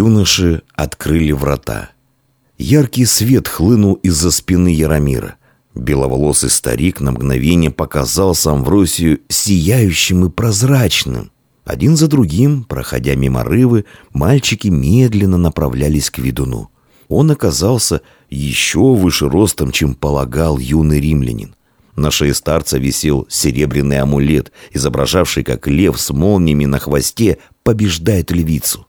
Юноши открыли врата. Яркий свет хлынул из-за спины Яромира. Беловолосый старик на мгновение показался Амвросию сияющим и прозрачным. Один за другим, проходя мимо рывы, мальчики медленно направлялись к ведуну. Он оказался еще выше ростом, чем полагал юный римлянин. На шее старца висел серебряный амулет, изображавший, как лев с молниями на хвосте побеждает львицу.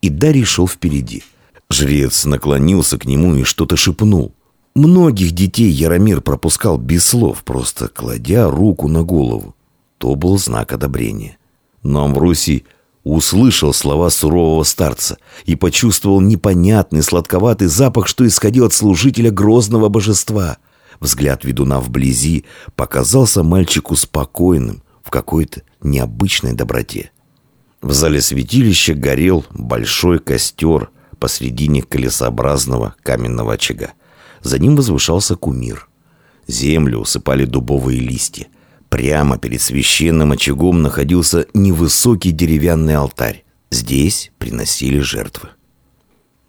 И Дарий шел впереди. Жрец наклонился к нему и что-то шепнул. Многих детей Яромир пропускал без слов, просто кладя руку на голову. То был знак одобрения. Но Амвросий услышал слова сурового старца и почувствовал непонятный сладковатый запах, что исходил от служителя грозного божества. Взгляд ведуна вблизи показался мальчику спокойным, в какой-то необычной доброте. В зале святилища горел большой костер посредине колесообразного каменного очага. За ним возвышался кумир. Землю усыпали дубовые листья. Прямо перед священным очагом находился невысокий деревянный алтарь. Здесь приносили жертвы.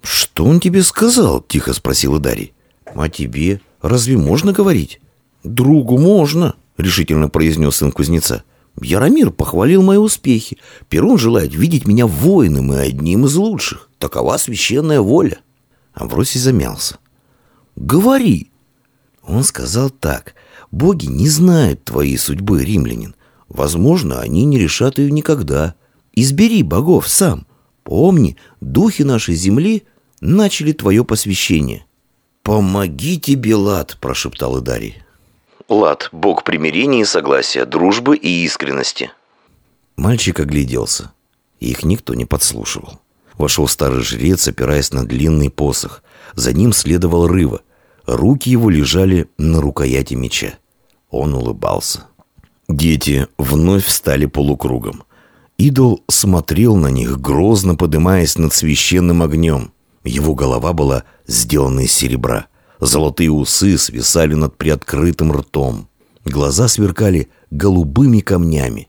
«Что он тебе сказал?» – тихо спросила Дарья. «А тебе разве можно говорить?» «Другу можно», – решительно произнес сын кузнеца. «Яромир похвалил мои успехи. Перун желает видеть меня воином и одним из лучших. Такова священная воля». Амвросий замялся. «Говори!» Он сказал так – Боги не знают твоей судьбы, римлянин. Возможно, они не решат ее никогда. Избери богов сам. Помни, духи нашей земли начали твое посвящение. «Помоги тебе, Лад!» – прошептал Идарий. Лад – бог примирения и согласия, дружбы и искренности. Мальчик огляделся. Их никто не подслушивал. Вошел старый жрец, опираясь на длинный посох. За ним следовал Рыва. Руки его лежали на рукояти меча. Он улыбался. Дети вновь встали полукругом. Идол смотрел на них, грозно подымаясь над священным огнем. Его голова была сделана из серебра. Золотые усы свисали над приоткрытым ртом. Глаза сверкали голубыми камнями.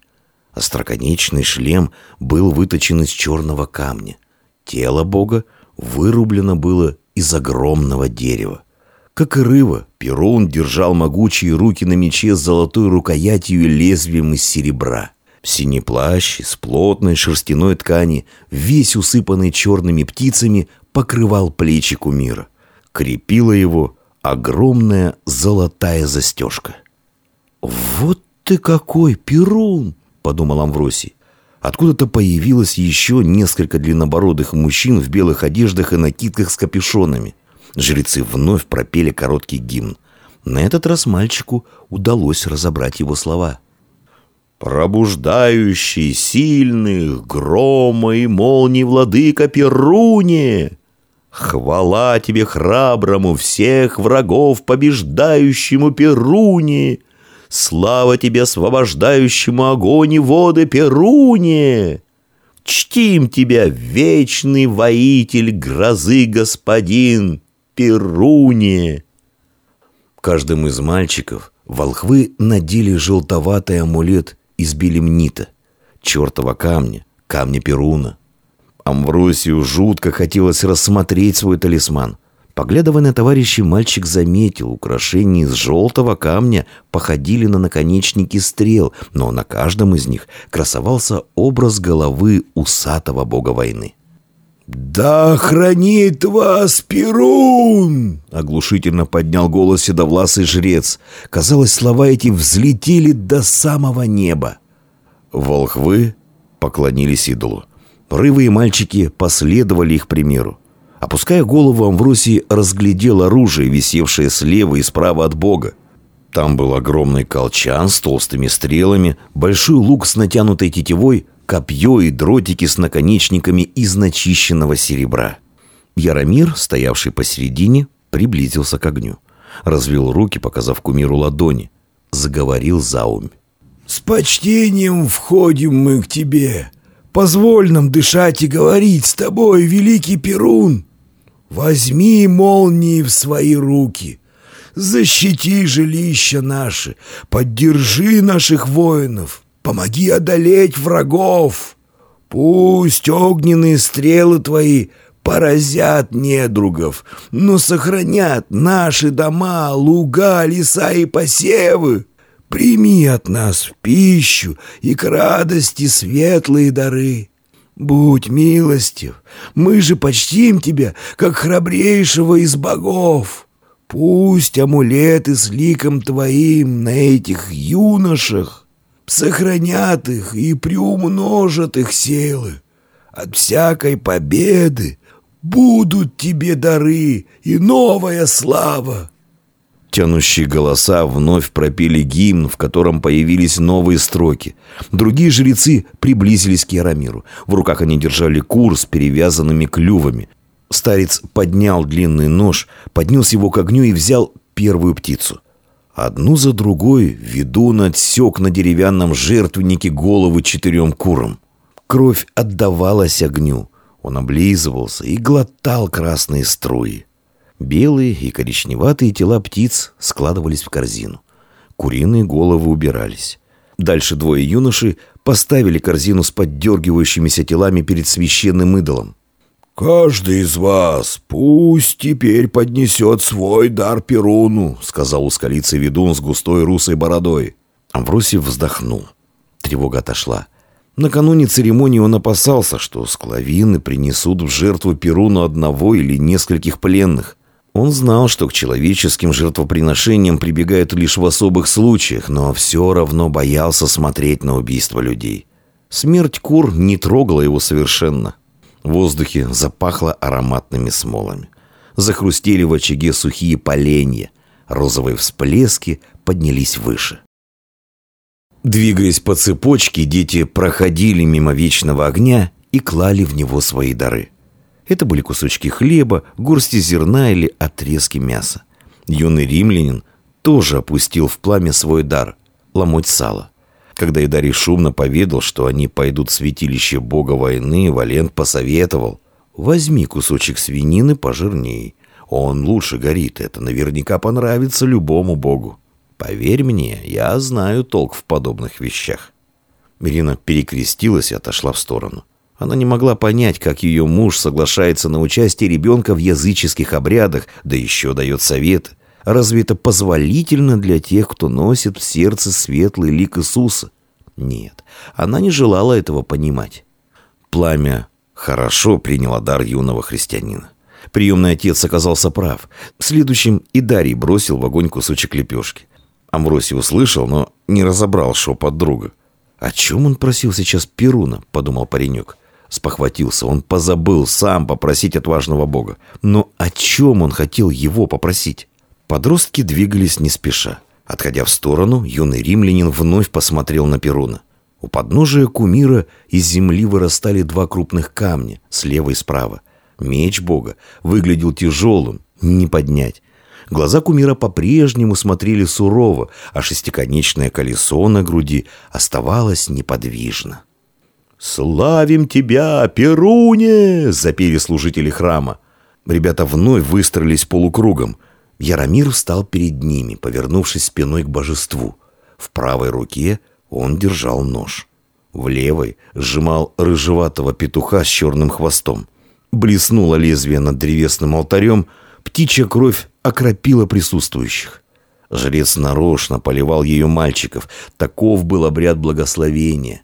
Остроконечный шлем был выточен из черного камня. Тело бога вырублено было из огромного дерева. Как и рыва, Перун держал могучие руки на мече с золотой рукоятью и лезвием из серебра. Синий плащ из плотной шерстяной ткани, весь усыпанный черными птицами, покрывал плечи кумира. Крепила его огромная золотая застежка. «Вот ты какой, Перун!» — подумал Амвросий. Откуда-то появилось еще несколько длиннобородых мужчин в белых одеждах и накидках с капюшонами. Жрецы вновь пропели короткий гимн. На этот раз мальчику удалось разобрать его слова. «Пробуждающий сильных грома и молний владыка Перуне! Хвала тебе храброму, всех врагов побеждающему Перуне! Слава тебе, освобождающему огонь и воды Перуне!» Чтим тебя, вечный воитель грозы господин, Перуне!» Каждым из мальчиков волхвы надели желтоватый амулет из белемнита, чертова камня, камня Перуна. Амвросию жутко хотелось рассмотреть свой талисман. Поглядывая на товарищей, мальчик заметил, украшения из желтого камня походили на наконечники стрел, но на каждом из них красовался образ головы усатого бога войны. «Да хранит вас Перун!» — оглушительно поднял голос седовласый жрец. Казалось, слова эти взлетели до самого неба. Волхвы поклонились идолу. Рывы и мальчики последовали их примеру. Опуская голову, Амвросий разглядел оружие, висевшее слева и справа от бога. Там был огромный колчан с толстыми стрелами, большой лук с натянутой тетивой, копье и дротики с наконечниками из начищенного серебра. Яромир, стоявший посередине, приблизился к огню. Развел руки, показав кумиру ладони. Заговорил заумь. «С почтением входим мы к тебе. Позволь нам дышать и говорить с тобой, великий Перун. Возьми молнии в свои руки. Защити жилища наши, поддержи наших воинов, Помоги одолеть врагов. Пусть огненные стрелы твои поразят недругов, но сохранят наши дома, луга, леса и посевы. Прими от нас в пищу и к радости светлые дары. Будь милостив, мы же почтим тебя, как храбрейшего из богов. Пусть амулеты с ликом твоим на этих юношах сохранят их и приумножат их силы. От всякой победы будут тебе дары и новая слава. Тянущие голоса вновь пропели гимн, в котором появились новые строки. Другие жрецы приблизились к Яромиру. В руках они держали кур с перевязанными клювами. Старец поднял длинный нож, поднес его к огню и взял первую птицу. Одну за другой ведун отсек на деревянном жертвеннике головы четырем курам. Кровь отдавалась огню. Он облизывался и глотал красные струи. Белые и коричневатые тела птиц складывались в корзину. Куриные головы убирались. Дальше двое юношей поставили корзину с поддергивающимися телами перед священным идолом. «Каждый из вас пусть теперь поднесет свой дар Перуну», сказал ускалицый ведун с густой русой бородой. Амвросий вздохнул. Тревога отошла. Накануне церемонии он опасался, что склавины принесут в жертву Перуну одного или нескольких пленных. Он знал, что к человеческим жертвоприношениям прибегают лишь в особых случаях, но все равно боялся смотреть на убийство людей. Смерть кур не трогала его совершенно. В воздухе запахло ароматными смолами. Захрустели в очаге сухие поленья. Розовые всплески поднялись выше. Двигаясь по цепочке, дети проходили мимо вечного огня и клали в него свои дары. Это были кусочки хлеба, горсти зерна или отрезки мяса. Юный римлянин тоже опустил в пламя свой дар – ломоть сало. Когда Идарий шумно поведал, что они пойдут в святилище бога войны, Валент посоветовал «Возьми кусочек свинины пожирней. Он лучше горит, это наверняка понравится любому богу». Поверь мне, я знаю толк в подобных вещах. Ирина перекрестилась и отошла в сторону. Она не могла понять, как ее муж соглашается на участие ребенка в языческих обрядах, да еще дает советы. Разве это позволительно для тех, кто носит в сердце светлый лик Иисуса? Нет, она не желала этого понимать. Пламя хорошо приняло дар юного христианина. Приемный отец оказался прав. Следующим и Дарий бросил в огонь кусочек лепешки. Амвросий услышал, но не разобрал шепот друга. «О чем он просил сейчас Перуна?» — подумал паренек. Спохватился, он позабыл сам попросить отважного бога. Но о чем он хотел его попросить? Подростки двигались не спеша. Отходя в сторону, юный римлянин вновь посмотрел на Перуна. У подножия кумира из земли вырастали два крупных камня, слева и справа. Меч бога выглядел тяжелым, не поднять. Глаза кумира по-прежнему смотрели сурово, а шестиконечное колесо на груди оставалось неподвижно. «Славим тебя, Перуне!» — запели служители храма. Ребята вновь выстроились полукругом. Яромир встал перед ними, повернувшись спиной к божеству. В правой руке он держал нож. В левой сжимал рыжеватого петуха с черным хвостом. Блеснуло лезвие над древесным алтарем, птичья кровь окропила присутствующих. Жрец нарочно поливал ее мальчиков. Таков был обряд благословения.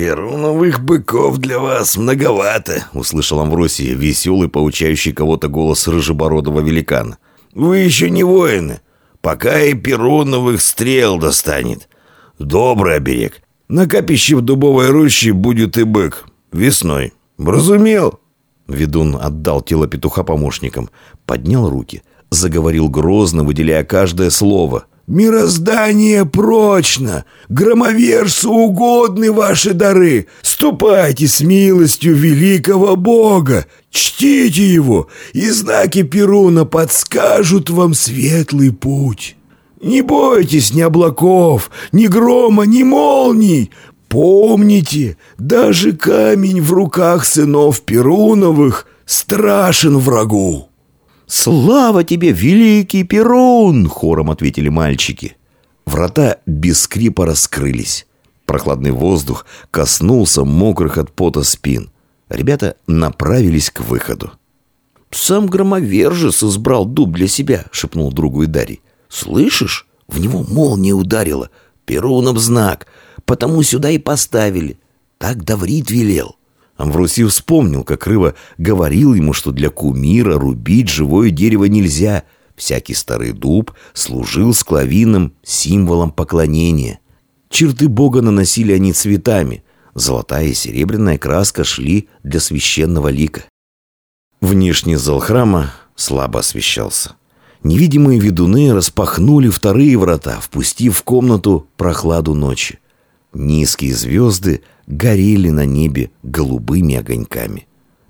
«Перуновых быков для вас многовато», — услышал Амвросий, веселый, поучающий кого-то голос рыжебородого великана. «Вы еще не воины, пока и перуновых стрел достанет. Добрый оберег. На капище в дубовой роще будет и бык. Весной. Разумел?» Ведун отдал тело петуха помощникам, поднял руки заговорил грозно, выделяя каждое слово. «Мироздание прочно! Громовержцу угодны ваши дары! Ступайте с милостью великого Бога! Чтите его, и знаки Перуна подскажут вам светлый путь! Не бойтесь ни облаков, ни грома, ни молний! Помните, даже камень в руках сынов Перуновых страшен врагу!» «Слава тебе, великий Перун!» — хором ответили мальчики. Врата без скрипа раскрылись. Прохладный воздух коснулся мокрых от пота спин. Ребята направились к выходу. «Сам громовержец избрал дуб для себя», — шепнул другу Идарий. «Слышишь? В него молния ударила. Перунов знак. Потому сюда и поставили. Так Даврит велел». Амвросий вспомнил, как Рыва говорил ему, что для кумира рубить живое дерево нельзя. Всякий старый дуб служил склавином символом поклонения. Черты бога наносили они цветами. Золотая и серебряная краска шли для священного лика. Внешний зал храма слабо освещался. Невидимые ведуны распахнули вторые врата, впустив в комнату прохладу ночи. Низкие звезды горели на небе голубыми огоньками.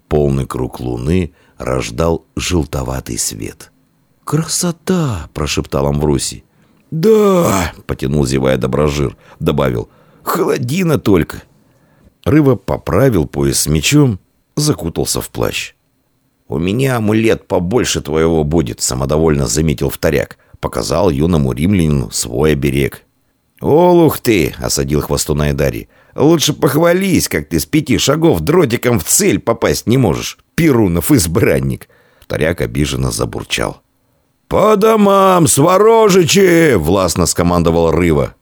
Полный круг луны рождал желтоватый свет. «Красота!» – прошептал Амвросий. «Да!» – потянул зевая доброжир. Добавил. «Холодина только!» Рыва поправил пояс с мечом, закутался в плащ. «У меня амулет побольше твоего будет», — самодовольно заметил вторяк. Показал юному римлянину свой оберег. «Олух ты!» — осадил хвостуна Дарьи. «Лучше похвались, как ты с пяти шагов дротиком в цель попасть не можешь, Перунов избранник!» Вторяк обиженно забурчал. «По домам, сворожичи!» — властно скомандовал Рыва.